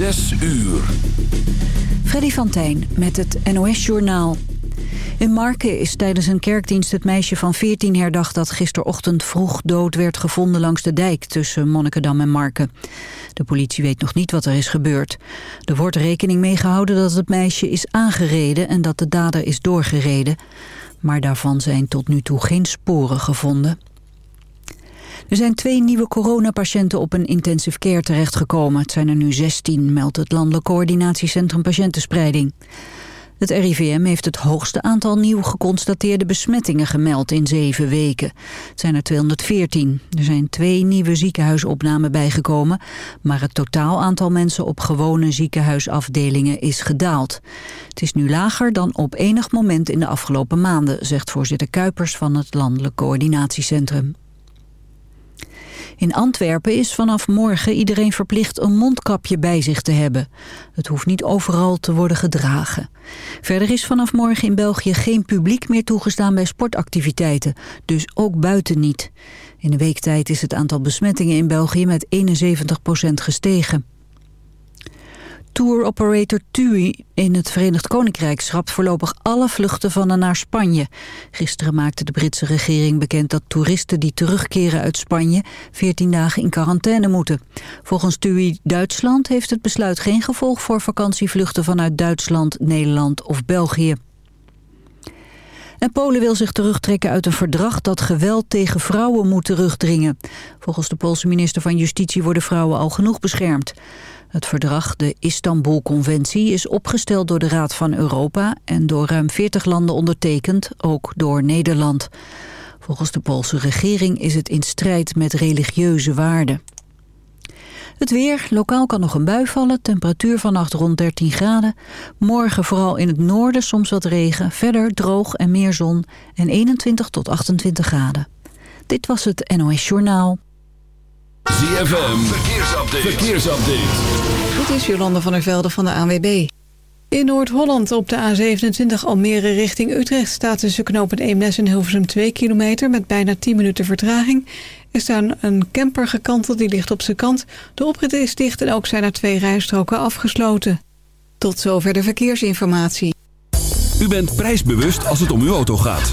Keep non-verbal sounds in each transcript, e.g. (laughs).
Zes uur. Freddy van Tijn met het NOS-journaal. In Marken is tijdens een kerkdienst het meisje van 14 herdacht... dat gisterochtend vroeg dood werd gevonden langs de dijk... tussen Monnikendam en Marken. De politie weet nog niet wat er is gebeurd. Er wordt rekening mee gehouden dat het meisje is aangereden... en dat de dader is doorgereden. Maar daarvan zijn tot nu toe geen sporen gevonden. Er zijn twee nieuwe coronapatiënten op een intensive care terechtgekomen. Het zijn er nu 16, meldt het Landelijk Coördinatiecentrum Patiëntenspreiding. Het RIVM heeft het hoogste aantal nieuw geconstateerde besmettingen gemeld in zeven weken. Het zijn er 214. Er zijn twee nieuwe ziekenhuisopnamen bijgekomen, maar het totaal aantal mensen op gewone ziekenhuisafdelingen is gedaald. Het is nu lager dan op enig moment in de afgelopen maanden, zegt voorzitter Kuipers van het Landelijk Coördinatiecentrum. In Antwerpen is vanaf morgen iedereen verplicht een mondkapje bij zich te hebben. Het hoeft niet overal te worden gedragen. Verder is vanaf morgen in België geen publiek meer toegestaan bij sportactiviteiten. Dus ook buiten niet. In een week tijd is het aantal besmettingen in België met 71% gestegen. Tour operator TUI in het Verenigd Koninkrijk schrapt voorlopig alle vluchten van en naar Spanje. Gisteren maakte de Britse regering bekend dat toeristen die terugkeren uit Spanje 14 dagen in quarantaine moeten. Volgens TUI Duitsland heeft het besluit geen gevolg voor vakantievluchten vanuit Duitsland, Nederland of België. En Polen wil zich terugtrekken uit een verdrag dat geweld tegen vrouwen moet terugdringen. Volgens de Poolse minister van Justitie worden vrouwen al genoeg beschermd. Het verdrag, de Istanbul-conventie, is opgesteld door de Raad van Europa... en door ruim 40 landen ondertekend, ook door Nederland. Volgens de Poolse regering is het in strijd met religieuze waarden. Het weer, lokaal kan nog een bui vallen, temperatuur vannacht rond 13 graden. Morgen vooral in het noorden soms wat regen, verder droog en meer zon en 21 tot 28 graden. Dit was het NOS Journaal. ZFM, verkeersupdate. verkeersupdate. Dit is Jolande van der Velde van de ANWB. In Noord-Holland op de A27 Almere richting Utrecht... staat tussen knopen Eemnes en Hilversum 2 kilometer... met bijna 10 minuten vertraging. Er staan een camper gekanteld, die ligt op zijn kant. De oprit is dicht en ook zijn er twee rijstroken afgesloten. Tot zover de verkeersinformatie. U bent prijsbewust als het om uw auto gaat.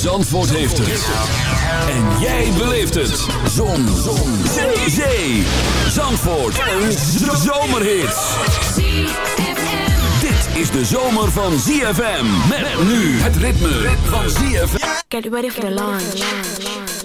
Zandvoort heeft het. En jij beleeft het. Zon. Zon. Zee. Zee. Zandvoort. Een zomerhit. Dit is de zomer van ZFM. Met nu het ritme van ZFM. Get ready for the launch.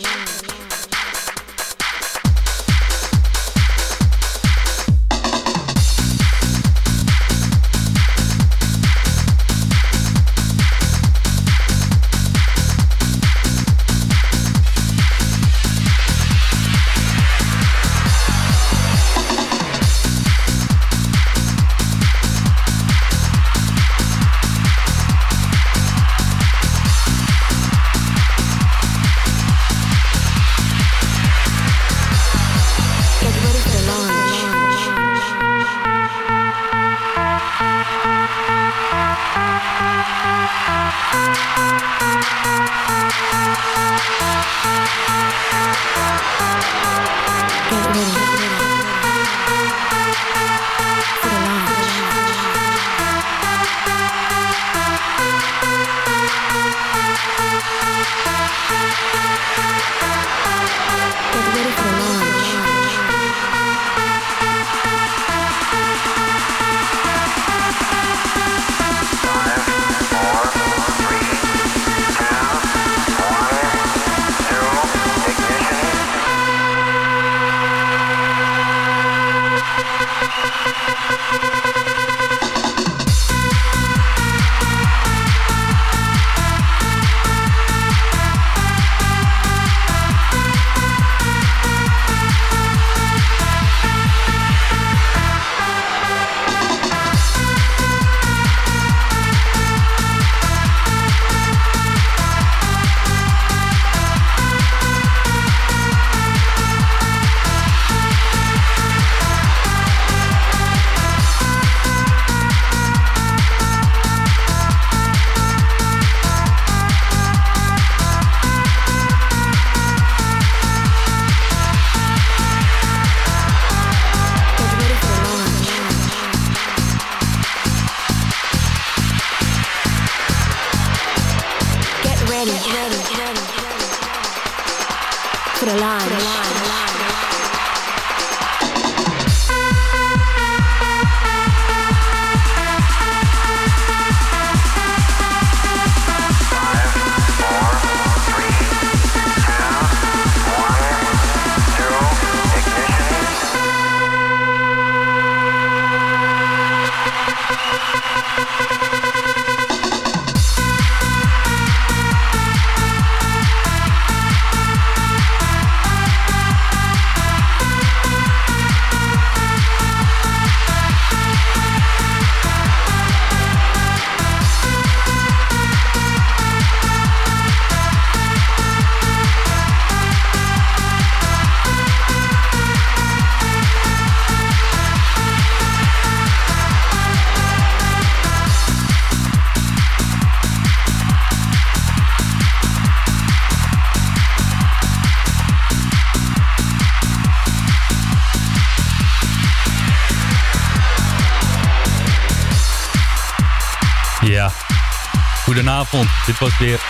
Goedenavond. Dit was weer...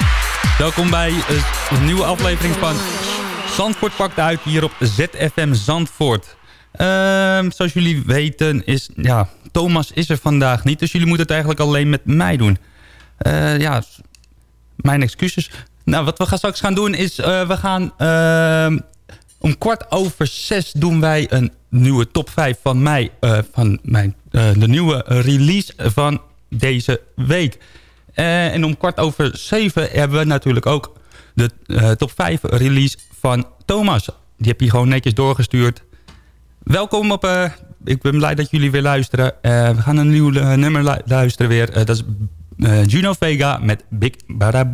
Welkom bij een nieuwe aflevering van Zandvoort pakt uit hier op ZFM Zandvoort. Ehm, zoals jullie weten is... Ja, Thomas is er vandaag niet, dus jullie moeten het eigenlijk alleen met mij doen. Eh, ja, mijn excuses. Nou, wat we gaan straks gaan doen is... eh, we gaan... ehm, om kwart over zes doen wij een nieuwe top 5 van mij. eh, van mijn, de nieuwe release van deze week. Eh, en om kwart over zeven hebben we natuurlijk ook de eh, top 5 release van Thomas. Die heb je gewoon netjes doorgestuurd. Welkom op... eh, ik ben blij dat jullie weer luisteren. We gaan een nieuw nummer lu- luisteren weer. Dat is Juno Vega met Big Bada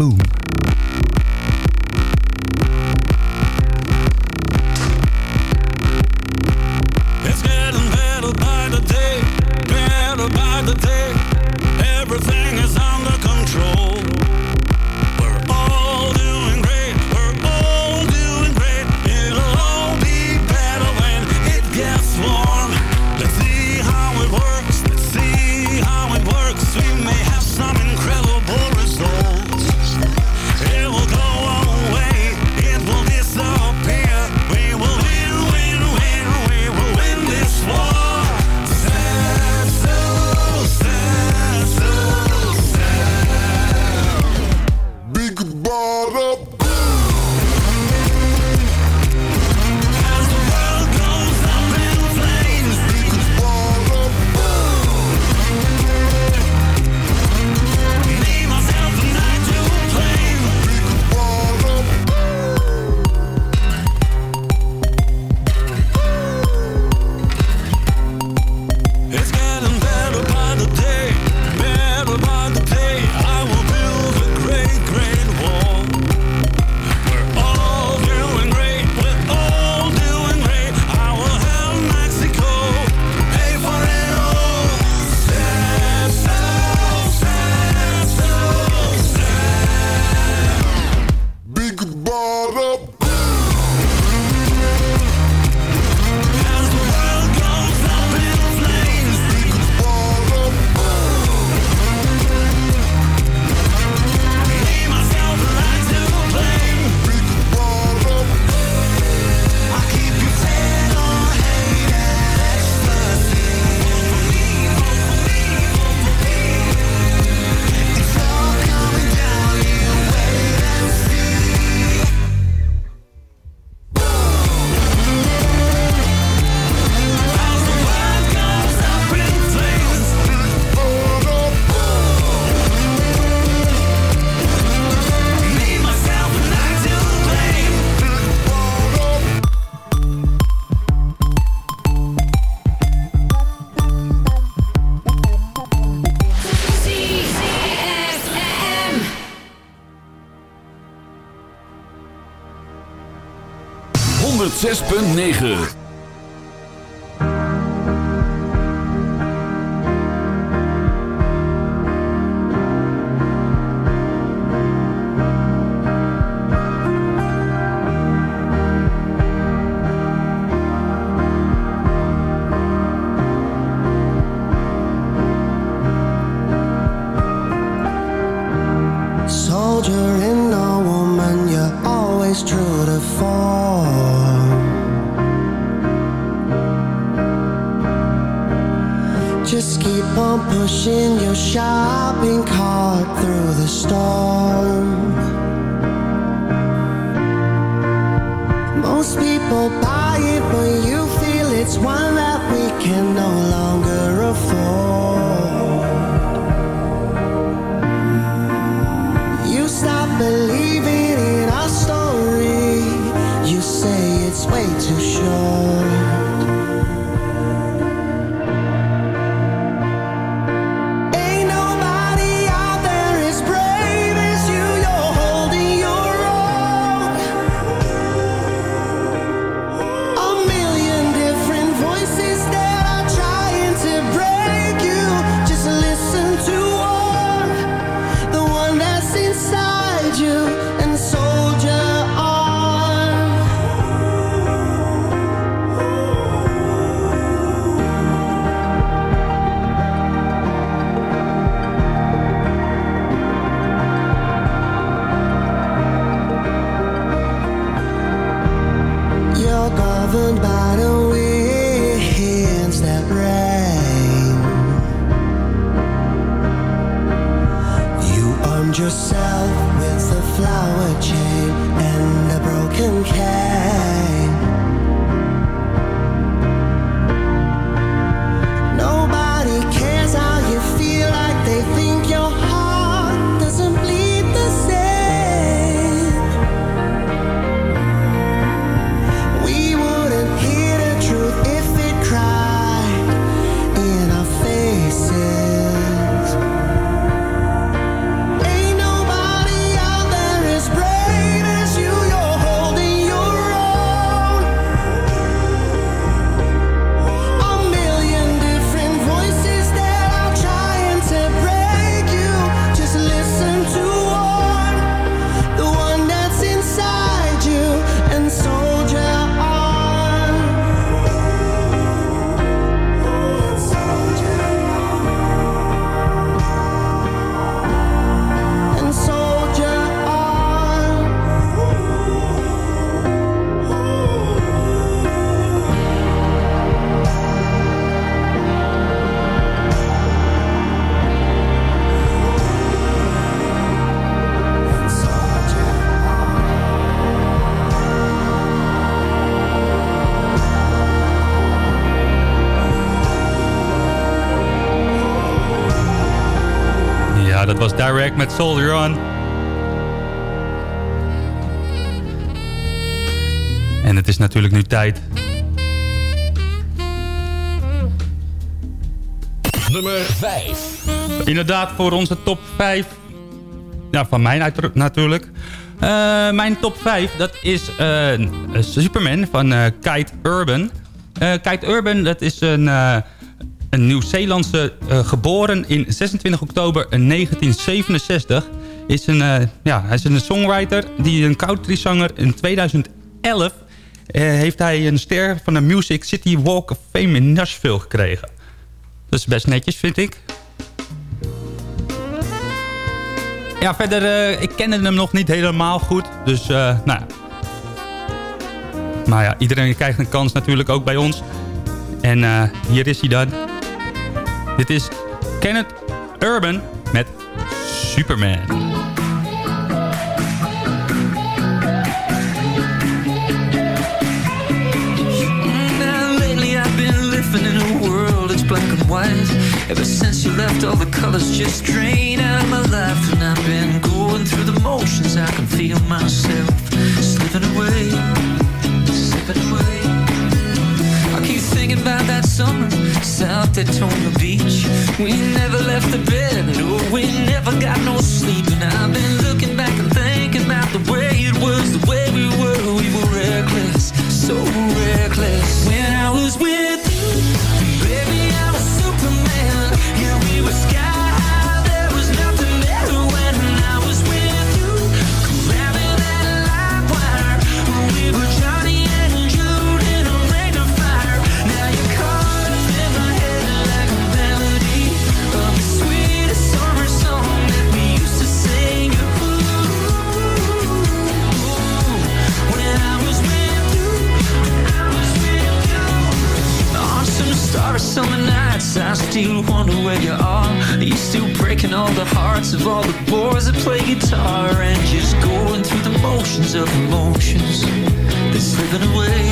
106.9 Direct met Soldier On. En het is natuurlijk nu tijd. Nummer 5. Inderdaad, voor onze top 5. Ja, van mij natuurlijk. Eh, mijn top 5, dat is eh, Superman van eh, Kite Urban. Kite Urban, dat is een, een Nieuw-Zeelandse eh, geboren in 26 oktober 1967. Is een, eh, ja, hij is een songwriter die een countryzanger in 2011 eh, heeft hij een ster van de Music City Walk of Fame in Nashville gekregen. Dat is best netjes, vind ik. Ja, verder, ik kende hem nog niet helemaal goed. Dus, nou ja. Maar ja, iedereen krijgt een kans natuurlijk, ook bij ons. En hier is hij dan. Dit is Kenneth Urban met Superman. Ever since you left, all the colors just drain out of my life, and I've been going through the motions. I can feel myself slipping away, about that summer South Daytona Beach. We never left the bed, no, we never got no sleep. And I've been looking back and thinking about the way it was, the way we were. We were reckless, so reckless. When I was with you, baby, I was Superman. Yeah, we were sky. Starry summer nights, I still wonder where you are. Are you still breaking all the hearts of all the boys that play guitar and just going through the motions of emotions? They're slipping away,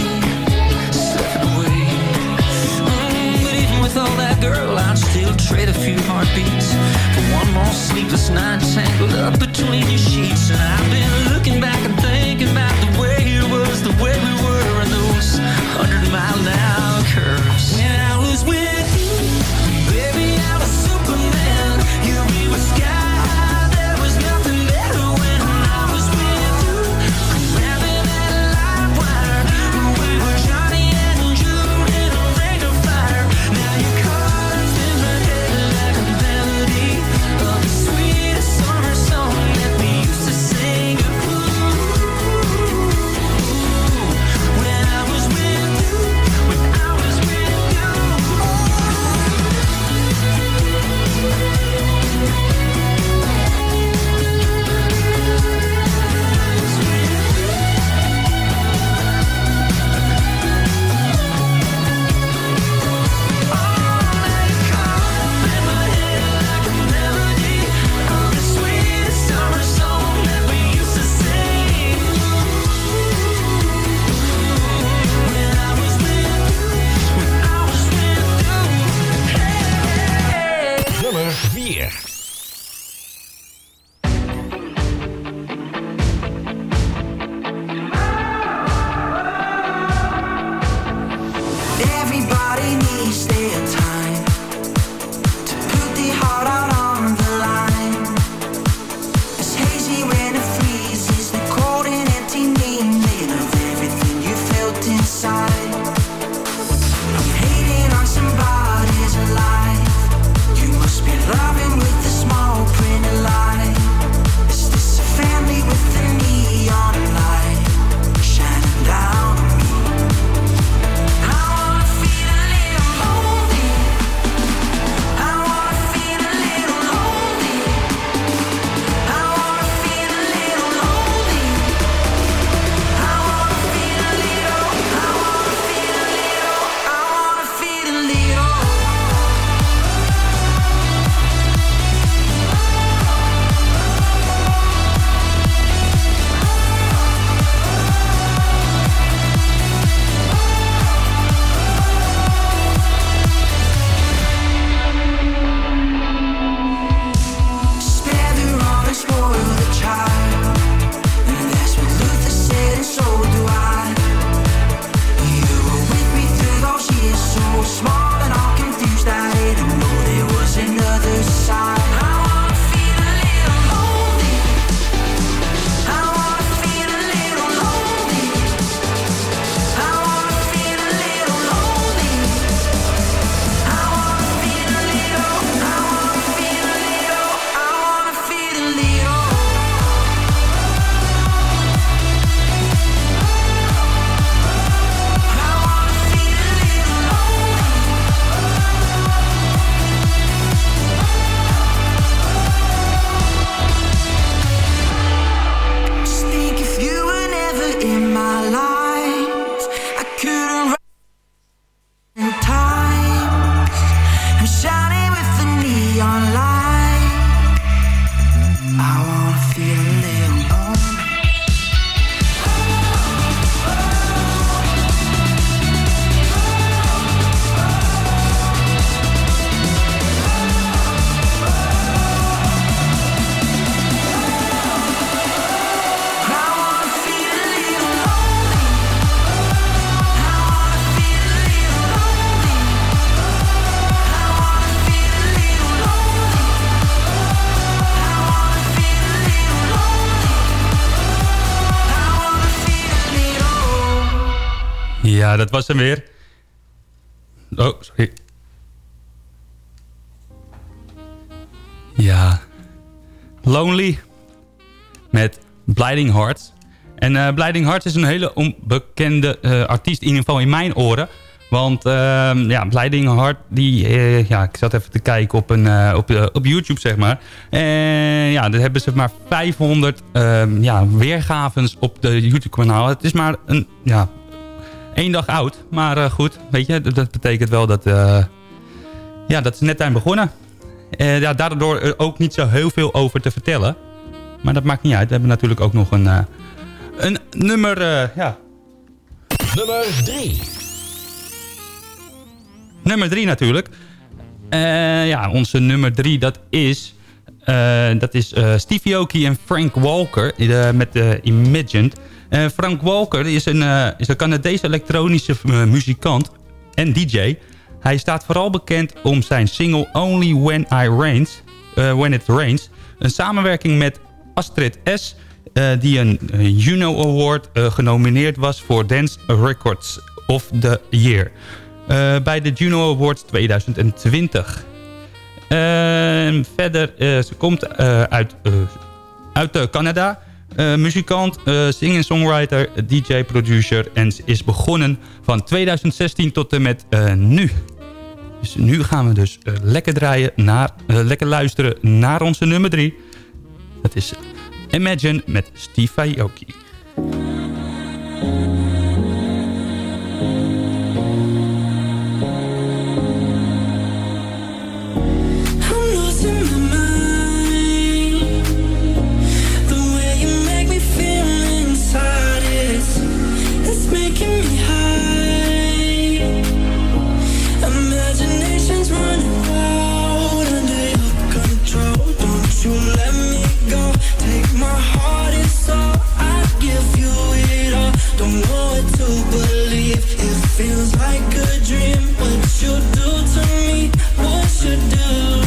slipping away. Mm, but even with all that, girl. He'll trade a few heartbeats for one more sleepless night tangled up between your sheets. And I've been looking back and thinking about the way it was, the way we were, and those hundred mile an hour curves. Dat was hem weer. Oh, sorry. Ja. Lonely. Met Blinding Hearts. En uh, Blinding Hearts is een hele onbekende eh, artiest, in ieder geval in mijn oren. Want ehm, ja, Blinding Heart, die, eh, ja, ik zat even te kijken op, een, op, op YouTube, zeg maar. En ja, daar hebben ze maar 500 ehm, ja, weergavens op de YouTube-kanaal. Het is maar een, ja, Eén dag oud. Maar eh, goed, weet je, dat, betekent wel dat... Eh, ja, dat is net aan begonnen. Eh, ja, daardoor er ook niet zo heel veel over te vertellen. Maar dat maakt niet uit. We hebben natuurlijk ook nog een, een nummer... ja. Nummer drie. Nummer drie natuurlijk. Ja, onze nummer drie, dat is... Uh, dat is uh, Steve en Frank Walker met de Imagined. Eh, Frank Walker is een, eh, is een Canadese elektronische eh, muzikant en DJ. Hij staat vooral bekend om zijn single Only When, I Rains, eh, When It Rains. Een samenwerking met Astrid S. die een Juno Award genomineerd was voor Dance Records of the Year. Bij de Juno Awards 2020. Ehm, verder, ze komt uit, uit Canada. Eh, muzikant, eh singer-songwriter, DJ-producer. En ze is begonnen van 2016 tot en met eh, nu. Dus nu gaan we dus lekker draaien, naar, lekker luisteren naar onze nummer 3. Dat is Imagine met Steve Aoki. Don't know what to believe. It feels like a dream. What you do to me? What you do?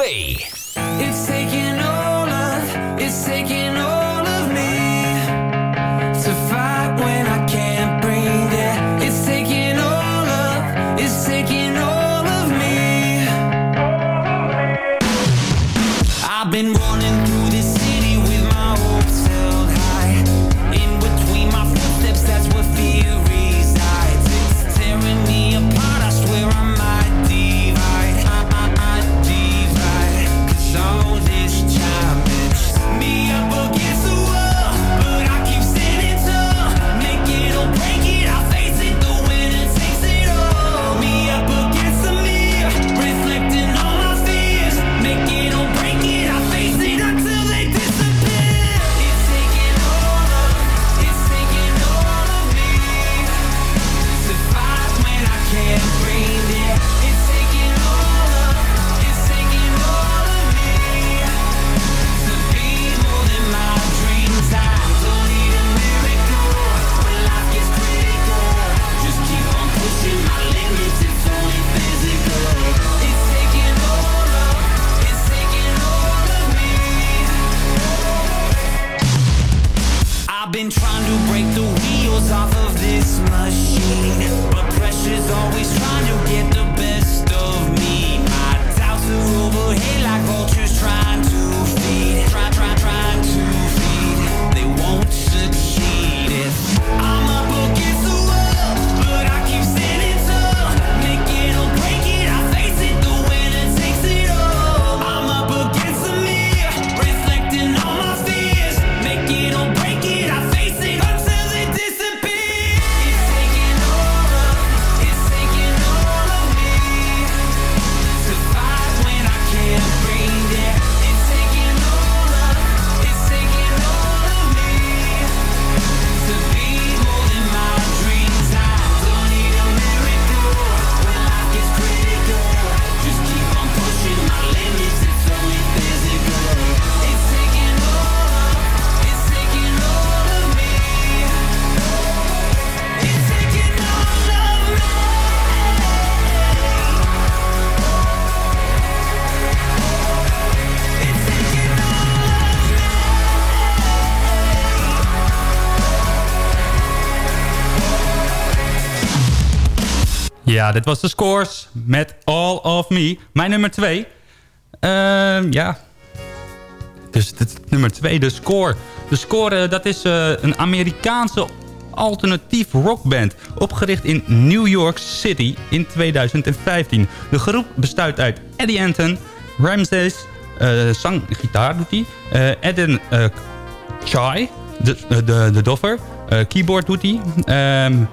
2. It's taking Ja, dit was de scores met All of Me. Mijn nummer 2. ja. Dus dit, nummer 2, de score. De score, eh, dat is eh, een Amerikaanse alternatief rockband. Opgericht in New York City in 2015. De groep bestaat uit Eddie Anton, Ramses, eh zang, gitaar doet hij. Eden Chai, de, de, de doffer. keyboard doet hij. Ehm,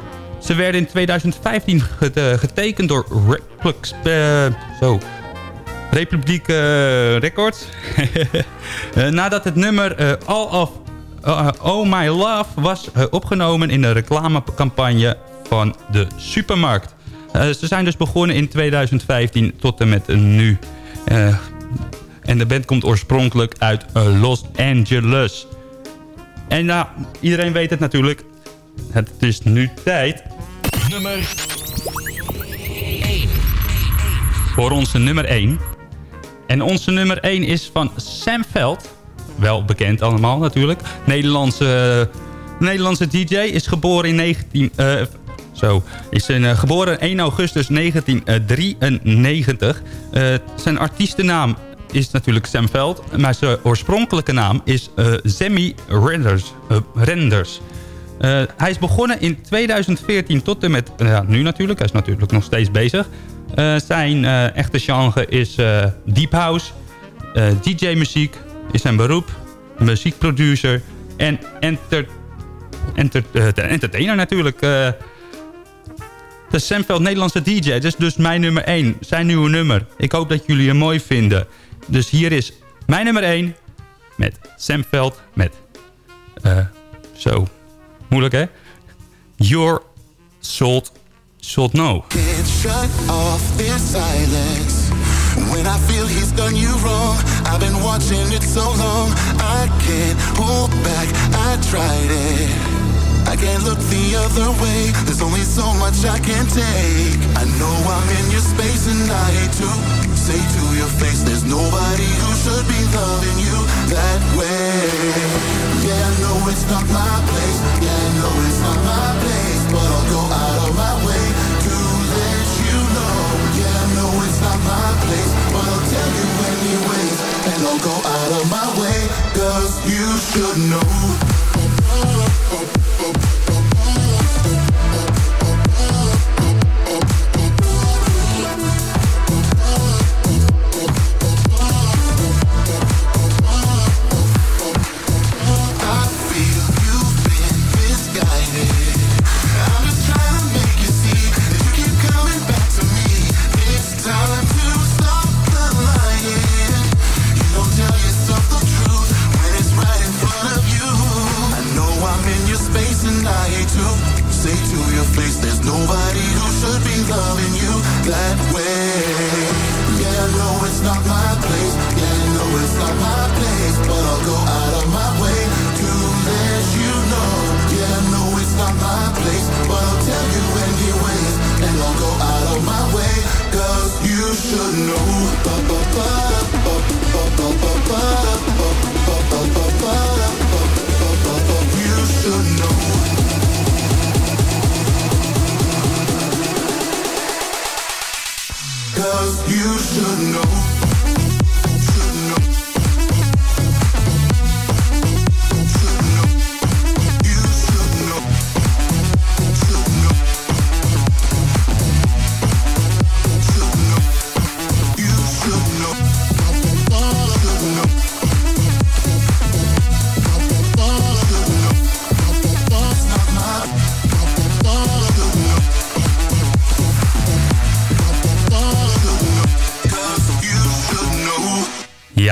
ze werden in 2015 gete- getekend door Replex, eh, zo, Republiek eh, Records. (laughs) Eh, nadat het nummer All of Oh My Love was opgenomen in de reclamecampagne van de supermarkt. Ze zijn dus begonnen in 2015 tot en met nu. En de band komt oorspronkelijk uit Los Angeles. En nou, iedereen weet het natuurlijk. Het is nu tijd Nummer voor onze nummer 1. En onze nummer 1 is van Sam Veld. Wel bekend allemaal natuurlijk. Nederlandse, Nederlandse DJ is geboren in 19... eh, zo, is een, eh, geboren 1 augustus 1993. Eh, zijn artiestennaam is natuurlijk Sam Veld. Maar zijn oorspronkelijke naam is eh Sammy Renders. eh, Renders. Eh, hij is begonnen in 2014 tot en met ja, nu natuurlijk. Hij is natuurlijk nog steeds bezig. Eh, zijn eh, echte genre is eh, deep house. Eh, DJ-muziek is zijn beroep. Muziekproducer. En eh, entertainer natuurlijk. eh. de Samveld Nederlandse DJ. Dat is dus mijn nummer 1. Zijn nieuwe nummer. Ik hoop dat jullie hem mooi vinden. Dus hier is mijn nummer 1. Met Samveld. Met... eh, zo. Moeilijk hè? Your Salt Salt No. Shut off this silence. When I feel he's done you wrong I've been watching it so long. I can't hold back, I tried it. I can't look the other way. There's only so much I can take. I know I'm in your space and I hate to Say to your face There's nobody who should be loving you that way Yeah, I know it's not my place. Yeah, I know it's not my place. But I'll go out of my way to let you know. Yeah, I know it's not my place. But I'll tell you anyways. And I'll go out of my way. Cause you should know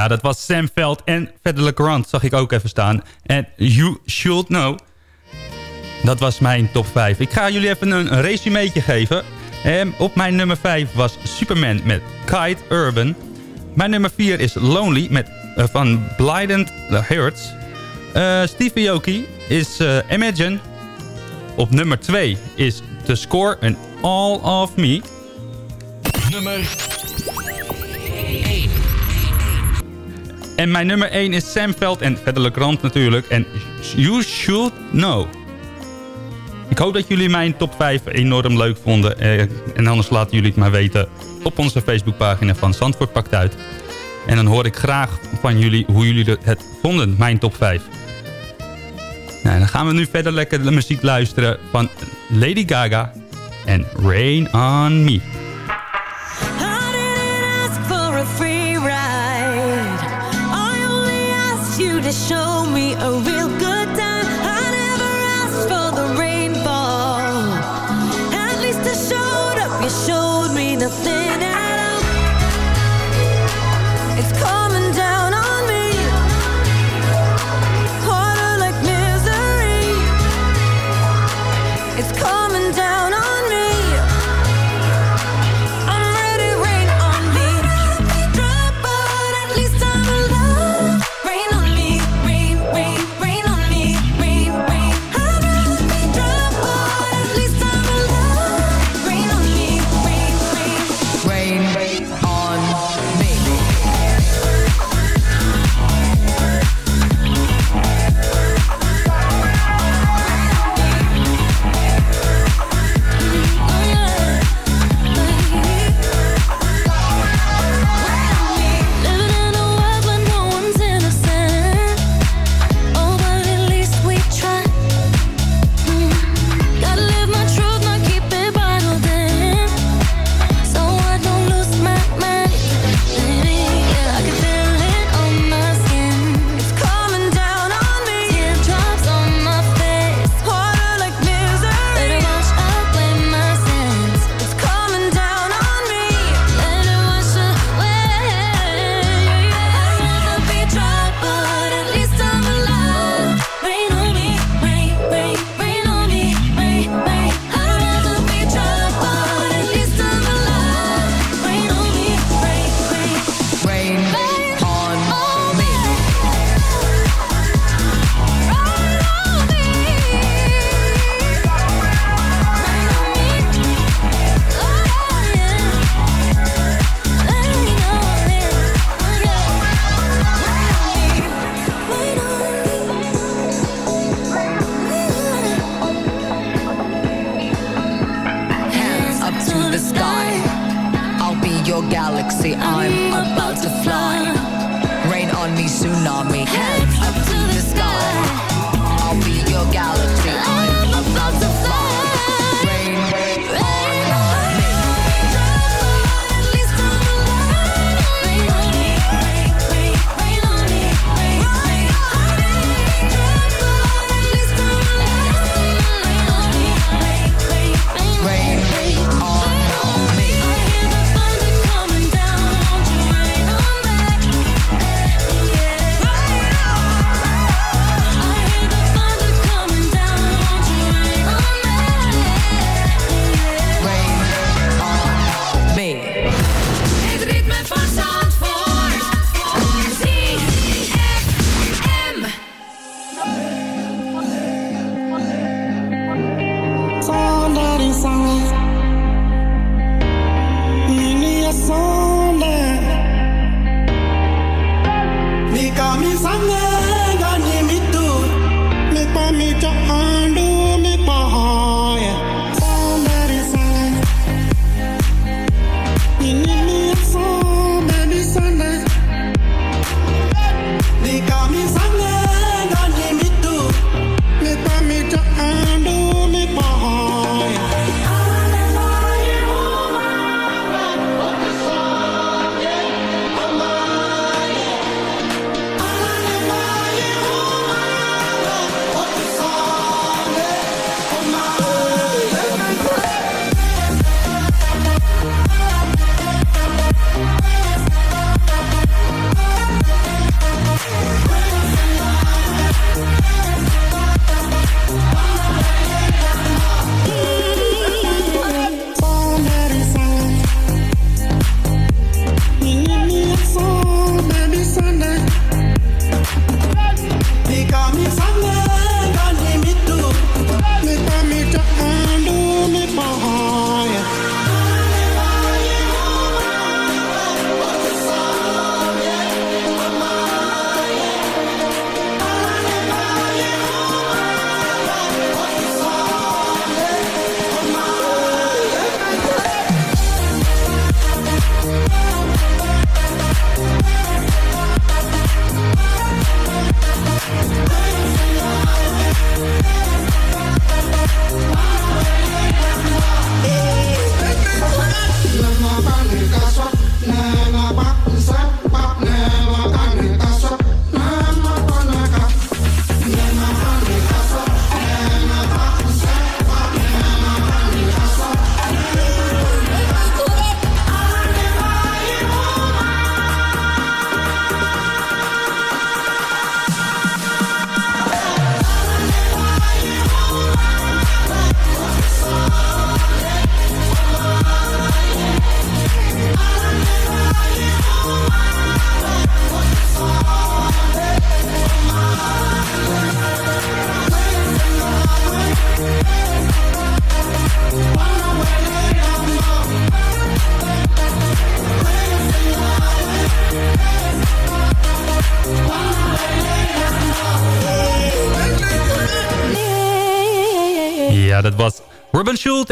Dat was Sam Veld en Federer Grant zag ik ook even staan. En You Should Know. Dat was mijn top 5. Ik ga jullie even een resumeetje geven. Ehm, op mijn nummer 5 was Superman met Kite Urban. Mijn nummer 4 is Lonely met, eh, van Blinded Hearts. Eh Stevie Aoki is eh, Imagine. Op nummer 2 is The Score and All of Me. Nummer En mijn nummer 1 is Sam Veld en Federer Grant natuurlijk. En You Should Know. Ik hoop dat jullie mijn top 5 enorm leuk vonden. Eh, en anders laten jullie het maar weten op onze Facebookpagina van Zandvoort Pakt Uit. En dan hoor ik graag van jullie hoe jullie het vonden, mijn top 5. Nou, dan gaan we nu verder lekker de muziek luisteren van Lady Gaga en Rain on Me. Me a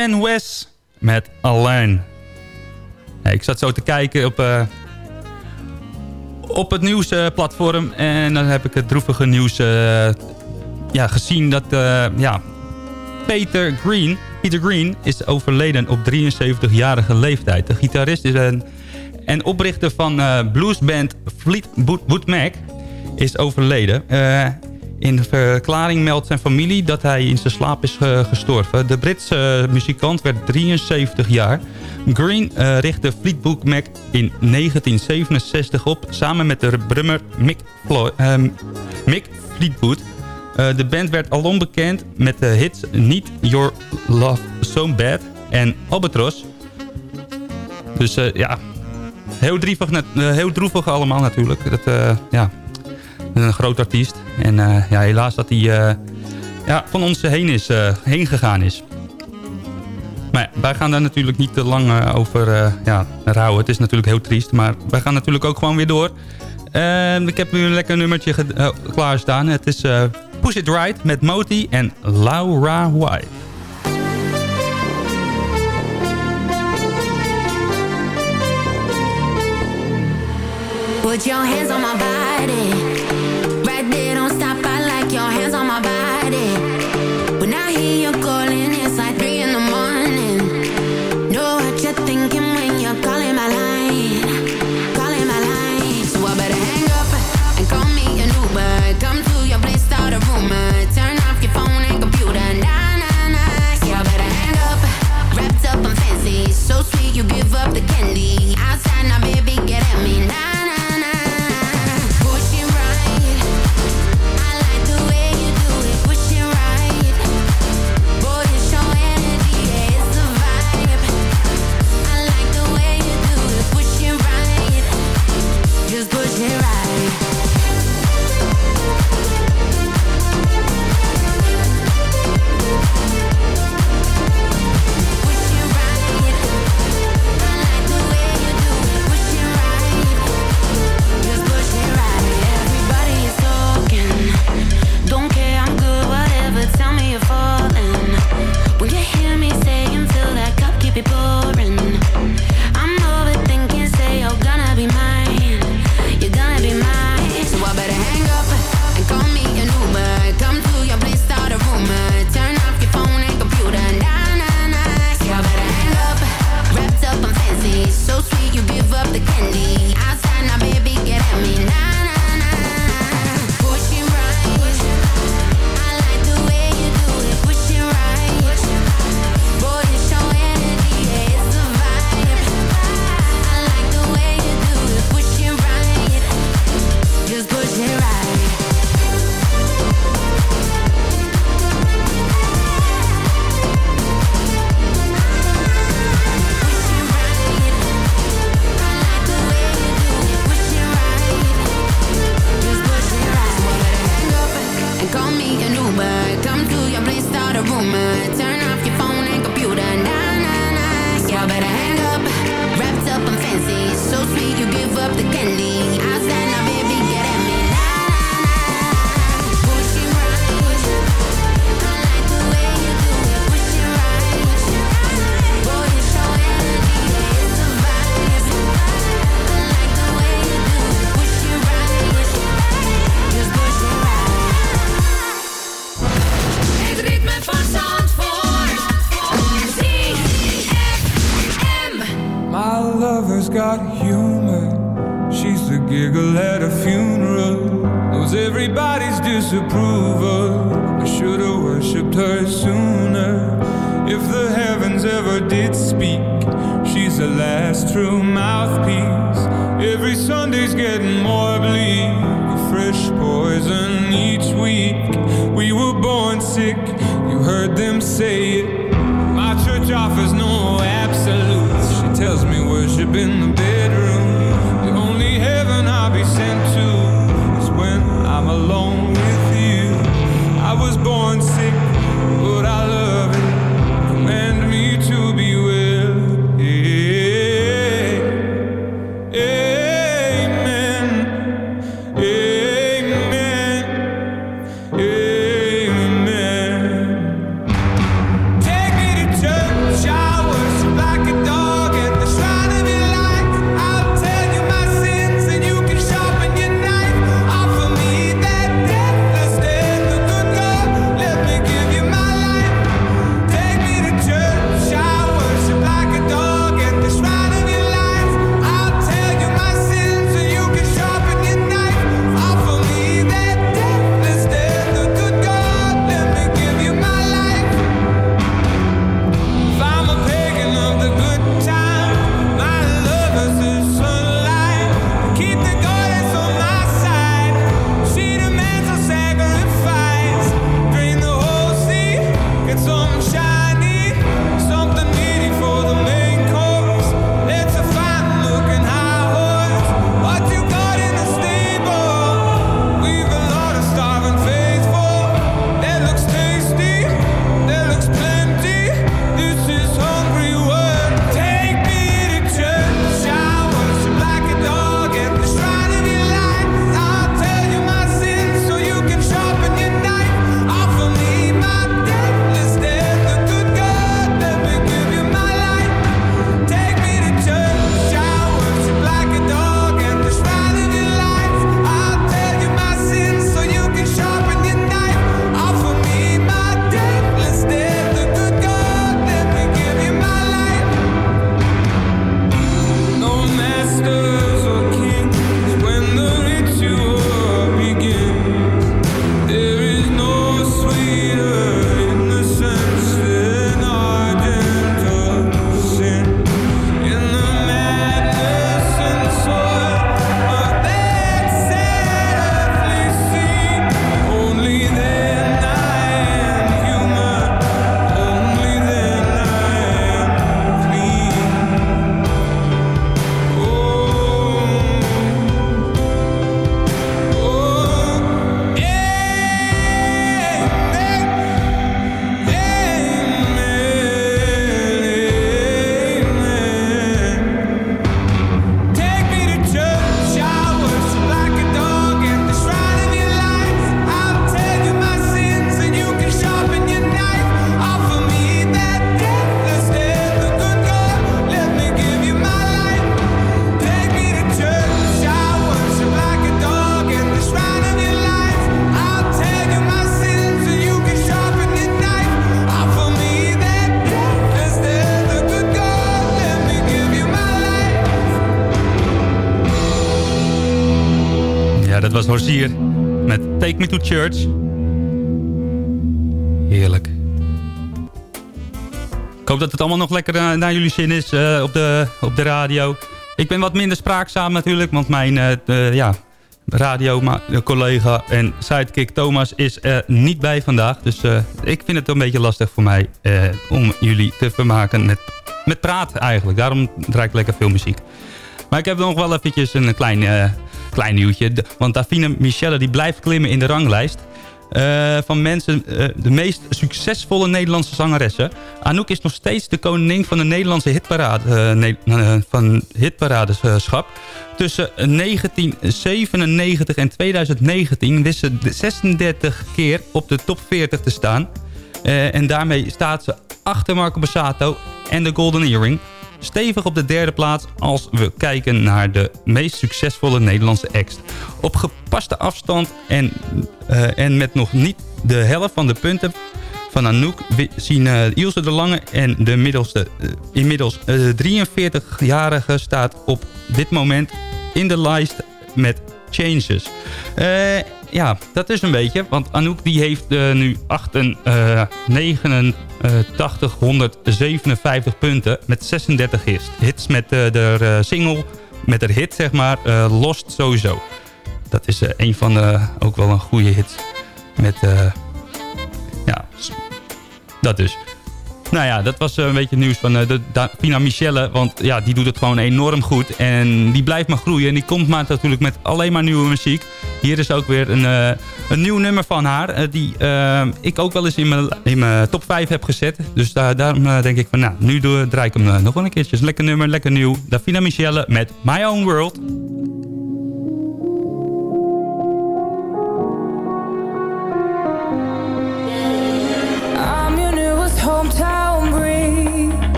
Stan West met Alain. Hey, ik zat zo te kijken op, eh, op het nieuwsplatform. Uh, en dan heb ik het droevige nieuws eh, ja, gezien dat eh, ja, Peter Green... Peter Green is overleden op 73-jarige leeftijd. De gitarist is een, en oprichter van bluesband Fleetwood Mac is overleden. In de verklaring meldt zijn familie dat hij in zijn slaap is eh, gestorven. De Britse eh, muzikant werd 73 jaar. Green eh, richtte Fleetwood Mac in 1967 op... samen met de brummer Mick, Flo ehm, Mick Fleetwood. De band werd alom bekend met de hits Not Your Love So Bad en 'Albatross'. Dus ja, heel droevig, heel droevig allemaal natuurlijk. Dat, ja, een groot artiest. En eh, ja, helaas dat hij eh, ja, van ons heen, is, eh, heen gegaan is. Maar ja, wij gaan daar natuurlijk niet te lang over uh, ja, rouwen. Het is natuurlijk heel triest, maar wij gaan natuurlijk ook gewoon weer door. Uh, ik heb nu een lekker nummertje klaarstaan. Het is Push It Right met Moti en Laura White. Put your hands on my body you're calling. was born is eh, op, de, op de radio. Ik ben wat minder spraakzaam natuurlijk, want mijn eh, ja, radio-collega en sidekick Thomas is er niet bij vandaag. Dus eh, ik vind het een beetje lastig voor mij om jullie te vermaken met, met praten eigenlijk. Daarom draai ik lekker veel muziek. Maar ik heb nog wel eventjes een klein, klein nieuwtje. Want Davina Michelle die blijft klimmen in de ranglijst. Eh, van mensen, eh, de meest succesvolle Nederlandse zangeressen. Anouk is nog steeds de koningin van de Nederlandse hitparade, eh, hitparadeschap. Tussen 1997 en 2019 wist ze de 36 keer op de top 40 te staan. En daarmee staat ze achter Marco Bassato en de Golden Earring. Stevig op de derde plaats als we kijken naar de meest succesvolle Nederlandse act. Op gepaste afstand en, eh, en met nog niet de helft van de punten van Anouk zien eh, Ilse de Lange en de middelste, eh, inmiddels eh, 43-jarige staat op dit moment in de lijst met Changes. Eh, ja, dat is een beetje, want Anouk die heeft eh, nu 8, eh 8957 punten met 36 hits. Hits met eh, de eh, single, met haar hit zeg maar, eh, Lost sowieso. Dat is eh, een van de, ook wel een goede hit. Met, eh, ja, dat dus. Nou ja, dat was eh, een beetje het nieuws van eh, de Davina Michelle. Want ja, die doet het gewoon enorm goed. En die blijft maar groeien. En die komt maar natuurlijk met alleen maar nieuwe muziek. Hier is ook weer een, eh, een nieuw nummer van haar. die ik ook wel eens in mijn, in mijn top 5 heb gezet. Dus daar, daarom denk ik van, nou, nu draai ik hem nog wel een keertje. Lekker nummer, lekker nieuw. Davina Michelle met My Own World.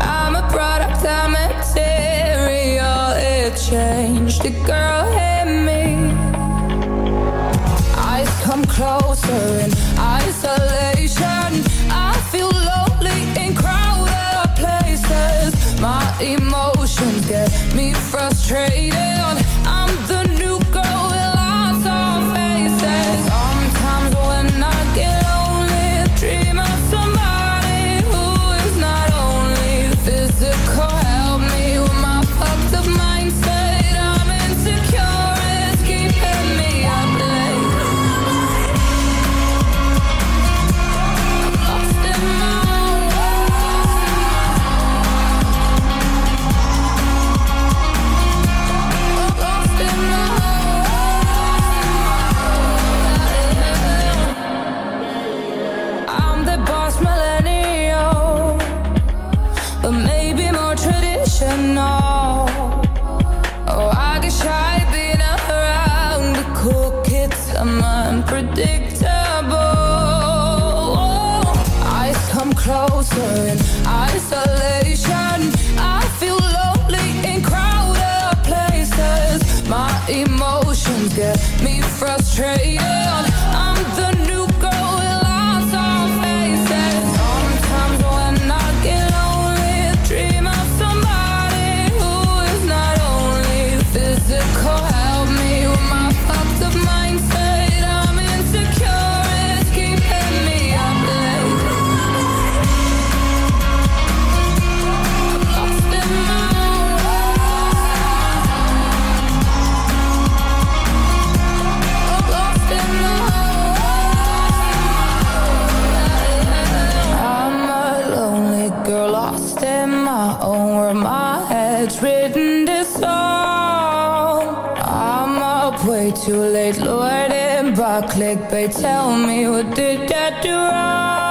I'm a product of material. It changed the girl in me. Eyes come closer in way too late, lorded by clickbait. Tell me what did I do wrong?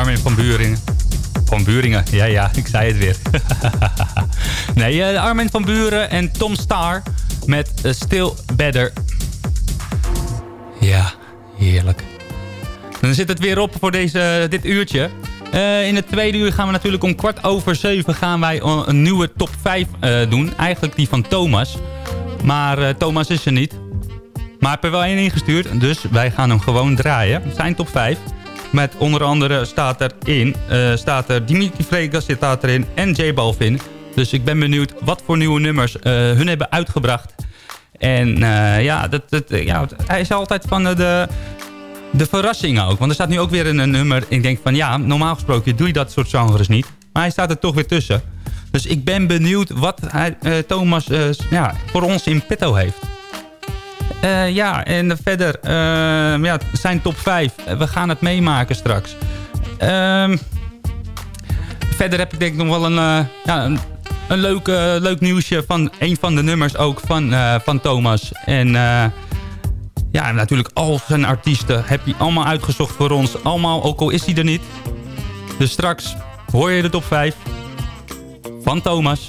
Armin van Buringen. Van Buringen, ja, ja, ik zei het weer. (laughs) nee, eh, Armin van Buren en Tom Star met eh, Still Better. Ja, heerlijk. Dan zit het weer op voor deze, dit uurtje. Eh, in het tweede uur gaan we natuurlijk om kwart over zeven gaan wij een nieuwe top 5 eh, doen. Eigenlijk die van Thomas. Maar Thomas is er niet. Maar ik heb er wel één ingestuurd, dus wij gaan hem gewoon draaien. Zijn top 5. Met onder andere staat erin, eh staat er Dimitri Vegas staat erin en J Balvin. Dus ik ben benieuwd wat voor nieuwe nummers eh, hun hebben uitgebracht. En eh, ja, dat, ja, hij is altijd van de, de ook. Want er staat nu ook weer een, nummer. Ik denk van ja, normaal gesproken doe je dat soort genres niet. Maar hij staat er toch weer tussen. Dus ik ben benieuwd wat hij, Thomas ja, voor ons in petto heeft. Eh, ja, en verder eh, ja, zijn top 5. We gaan het meemaken straks. Ehm, verder heb ik denk ik nog wel een, eh, ja, een, een leuk, eh, leuk nieuwsje van een van de nummers ook van, eh, van Thomas. En eh, ja, natuurlijk al zijn artiesten heb je allemaal uitgezocht voor ons. Allemaal, ook al is hij er niet. Dus straks hoor je de top 5 van Thomas.